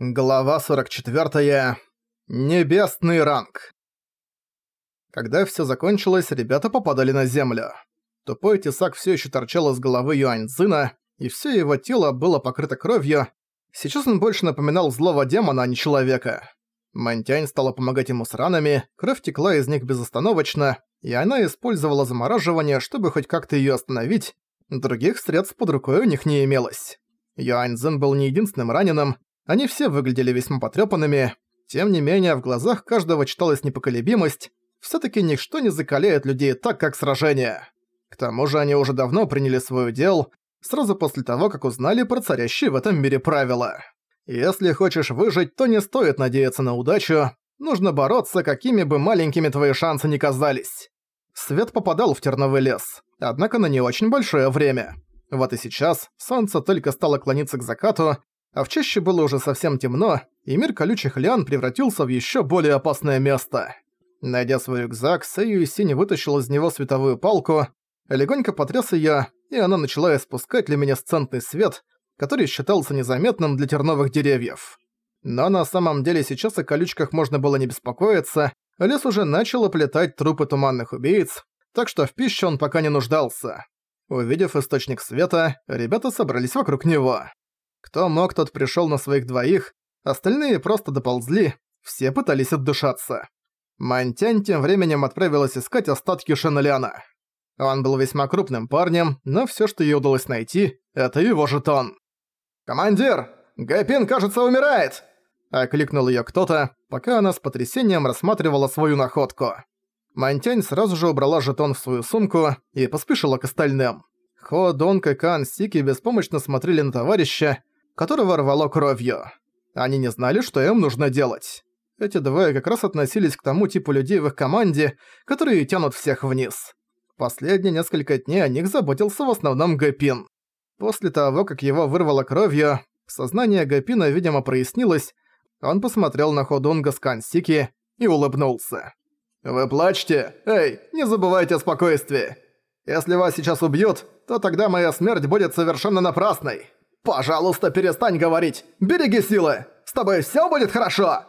Глава 44. Небесный ранг. Когда все закончилось, ребята попадали на землю. Тупой тесак все еще торчал из головы Юаньцзина, и все его тело было покрыто кровью. Сейчас он больше напоминал злого демона, а не человека. Мантянь стала помогать ему с ранами, кровь текла из них безостановочно, и она использовала замораживание, чтобы хоть как-то ее остановить. Других средств под рукой у них не имелось. Юаньцзин был не единственным раненым, они все выглядели весьма потрёпанными, тем не менее в глазах каждого читалась непоколебимость, всё-таки ничто не закаляет людей так, как сражение. К тому же они уже давно приняли свой удел, сразу после того, как узнали про царящие в этом мире правила. Если хочешь выжить, то не стоит надеяться на удачу, нужно бороться, какими бы маленькими твои шансы ни казались. Свет попадал в терновый лес, однако на не очень большое время. Вот и сейчас солнце только стало клониться к закату, а в чаще было уже совсем темно, и мир колючих лиан превратился в еще более опасное место. Найдя свой рюкзак, Сэйю Синь вытащил из него световую палку, легонько потряс её, и она начала испускать люминесцентный свет, который считался незаметным для терновых деревьев. Но на самом деле сейчас о колючках можно было не беспокоиться, лес уже начал оплетать трупы туманных убийц, так что в пище он пока не нуждался. Увидев источник света, ребята собрались вокруг него. Кто мог, тот пришёл на своих двоих, остальные просто доползли, все пытались отдышаться. Мантянь тем временем отправилась искать остатки Шенеляна. Он был весьма крупным парнем, но всё, что ей удалось найти, это его жетон. «Командир! Гэпин, кажется, умирает!» Окликнул её кто-то, пока она с потрясением рассматривала свою находку. Мантянь сразу же убрала жетон в свою сумку и поспешила к остальным. Хо, Донг и Кан Сики беспомощно смотрели на товарища, которого рвало кровью. Они не знали, что им нужно делать. Эти двое как раз относились к тому типу людей в их команде, которые тянут всех вниз. Последние несколько дней о них заботился в основном Гэпин. После того, как его вырвало кровью, сознание Гэпина, видимо, прояснилось, он посмотрел на Ходунга с Кансики и улыбнулся. «Вы плачете? Эй, не забывайте о спокойствии! Если вас сейчас убьют, то тогда моя смерть будет совершенно напрасной!» «Пожалуйста, перестань говорить! Береги силы! С тобой всё будет хорошо!»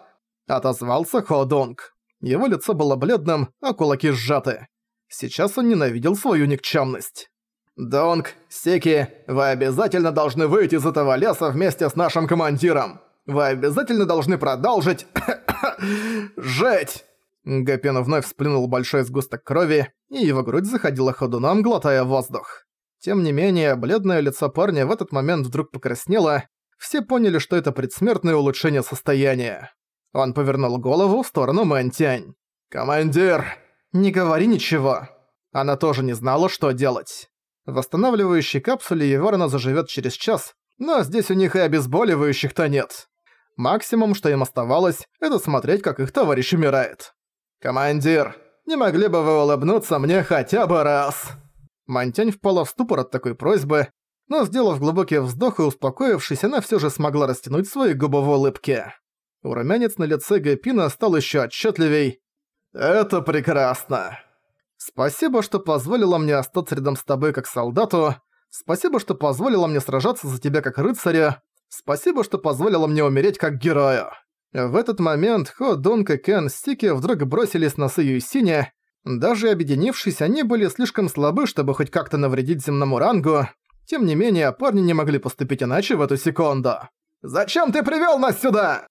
Отозвался Ходонг. Его лицо было бледным, а кулаки сжаты. Сейчас он ненавидел свою никчемность. «Донг, Секи, вы обязательно должны выйти из этого леса вместе с нашим командиром! Вы обязательно должны продолжить... жить!» Гапен вновь сплюнул большой сгусток крови, и его грудь заходила ходуном, глотая воздух. Тем не менее, бледное лицо парня в этот момент вдруг покраснело, все поняли, что это предсмертное улучшение состояния. Он повернул голову в сторону Мэнтянь. «Командир!» «Не говори ничего». Она тоже не знала, что делать. В восстанавливающей капсуле Еворона заживет через час, но здесь у них и обезболивающих-то нет. Максимум, что им оставалось, это смотреть, как их товарищ умирает. «Командир, не могли бы вы улыбнуться мне хотя бы раз?» Мантянь впала в ступор от такой просьбы, но, сделав глубокий вздох и успокоившись, она все же смогла растянуть свои губы в улыбке. Румянец на лице Гэпина стал еще отчетливей. «Это прекрасно!» «Спасибо, что позволила мне остаться рядом с тобой как солдату. Спасибо, что позволила мне сражаться за тебя как рыцаря. Спасибо, что позволила мне умереть как герою». В этот момент Хо Донг и Кен Стики вдруг бросились на Сию Синя, даже объединившись, они были слишком слабы, чтобы хоть как-то навредить земному рангу. Тем не менее, парни не могли поступить иначе в эту секунду. «Зачем ты привёл нас сюда?»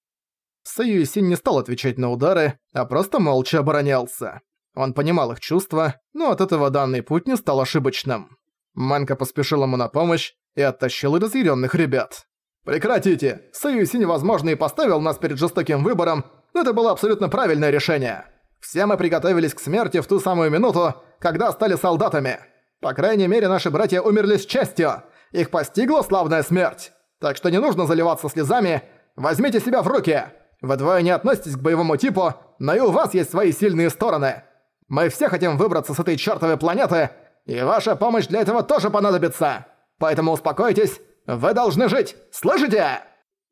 Саюисин не стал отвечать на удары, а просто молча оборонялся. Он понимал их чувства, но от этого данный путь не стал ошибочным. Манка поспешил ему на помощь и оттащил разъяренных ребят. «Прекратите! Саюсинь, возможно, и поставил нас перед жестоким выбором, но это было абсолютно правильное решение. Все мы приготовились к смерти в ту самую минуту, когда стали солдатами. По крайней мере, наши братья умерли с честью. Их постигла славная смерть. Так что не нужно заливаться слезами. Возьмите себя в руки. Вы двое не относитесь к боевому типу, но и у вас есть свои сильные стороны. Мы все хотим выбраться с этой чертовой планеты, и ваша помощь для этого тоже понадобится. Поэтому успокойтесь, вы должны жить, слышите?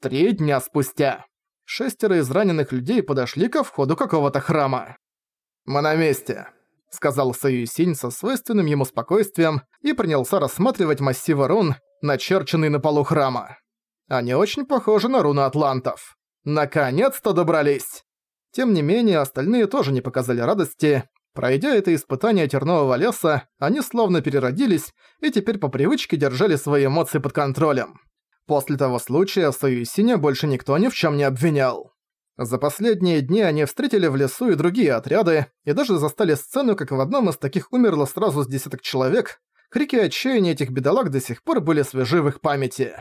Три дня спустя. Шестеро из раненых людей подошли ко входу какого-то храма. «Мы на месте», — сказал Саюсинь со свойственным ему спокойствием и принялся рассматривать массивы рун, начерченные на полу храма. Они очень похожи на руны атлантов. Наконец-то добрались! Тем не менее, остальные тоже не показали радости. Пройдя это испытание тернового леса, они словно переродились и теперь по привычке держали свои эмоции под контролем. После того случая Союзиня больше никто ни в чем не обвинял. За последние дни они встретили в лесу и другие отряды, и даже застали сцену, как в одном из таких умерло сразу с десяток человек. Крики отчаяния этих бедолаг до сих пор были свежи в их памяти.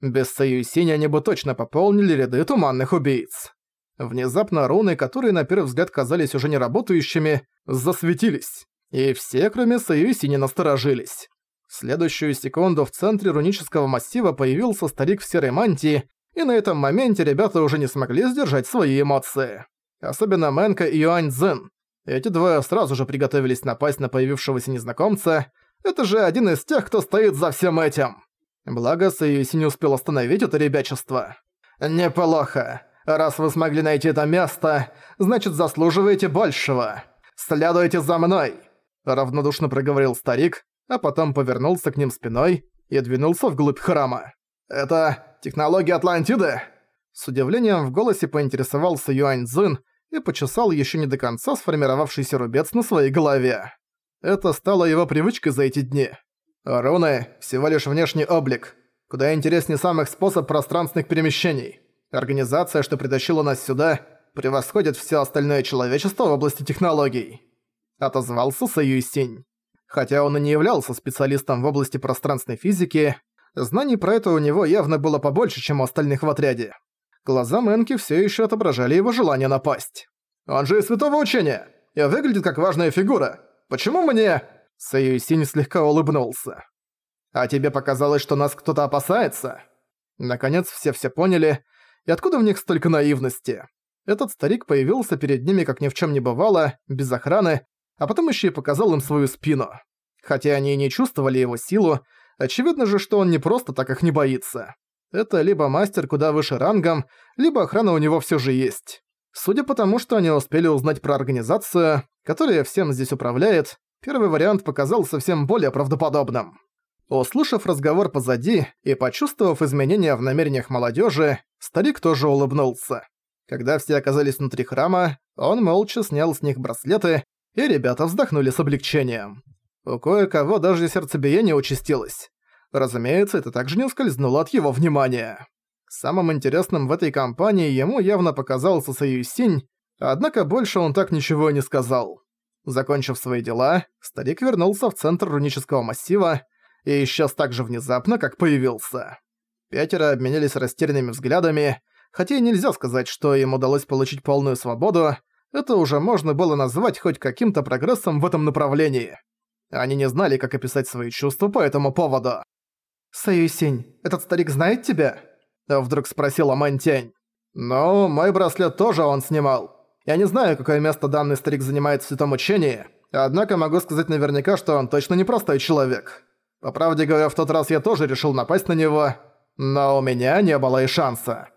Без Союзини они бы точно пополнили ряды туманных убийц. Внезапно руны, которые на первый взгляд казались уже не работающими, засветились. И все, кроме Союзини, насторожились. В следующую секунду в центре рунического массива появился старик в серой мантии, и на этом моменте ребята уже не смогли сдержать свои эмоции. Особенно Мэнка и Юань Цзин. Эти двое сразу же приготовились напасть на появившегося незнакомца. Это же один из тех, кто стоит за всем этим. Благо, Сэйюси не успел остановить это ребячество. «Неплохо. Раз вы смогли найти это место, значит заслуживаете большего. Следуйте за мной!» Равнодушно проговорил старик, а потом повернулся к ним спиной и двинулся вглубь храма. «Это технология Атлантиды?» С удивлением в голосе поинтересовался Юань Цзин и почесал еще не до конца сформировавшийся рубец на своей голове. Это стало его привычкой за эти дни. Руны – всего лишь внешний облик. Куда интереснее самых способ пространственных перемещений. Организация, что притащила нас сюда, превосходит все остальное человечество в области технологий. Отозвался Саюйсинь. Хотя он и не являлся специалистом в области пространственной физики, знаний про это у него явно было побольше, чем у остальных в отряде. Глаза Мэнки все еще отображали его желание напасть. «Он же из святого учения! И выглядит как важная фигура! Почему мне...» Сэйюсинь слегка улыбнулся. «А тебе показалось, что нас кто-то опасается?» Наконец все все поняли, и откуда в них столько наивности? Этот старик появился перед ними как ни в чем не бывало, без охраны, а потом еще и показал им свою спину. Хотя они и не чувствовали его силу, очевидно же, что он не просто так их не боится. Это либо мастер куда выше рангом, либо охрана у него все же есть. Судя по тому, что они успели узнать про организацию, которая всем здесь управляет, первый вариант показался совсем более правдоподобным. Услышав разговор позади и почувствовав изменения в намерениях молодежи, старик тоже улыбнулся. Когда все оказались внутри храма, он молча снял с них браслеты и ребята вздохнули с облегчением. У кое-кого даже сердцебиение участилось. Разумеется, это также не ускользнуло от его внимания. Самым интересным в этой компании ему явно показался Союзсинь, однако больше он так ничего и не сказал. Закончив свои дела, старик вернулся в центр рунического массива и исчез так же внезапно, как появился. Пятеро обменялись растерянными взглядами, хотя и нельзя сказать, что им удалось получить полную свободу, это уже можно было назвать хоть каким-то прогрессом в этом направлении. Они не знали, как описать свои чувства по этому поводу. «Саюсень, этот старик знает тебя?» Вдруг спросила Мантянь. «Ну, мой браслет тоже он снимал. Я не знаю, какое место данный старик занимает в святом учении, однако могу сказать наверняка, что он точно не простой человек. По правде говоря, в тот раз я тоже решил напасть на него, но у меня не было и шанса».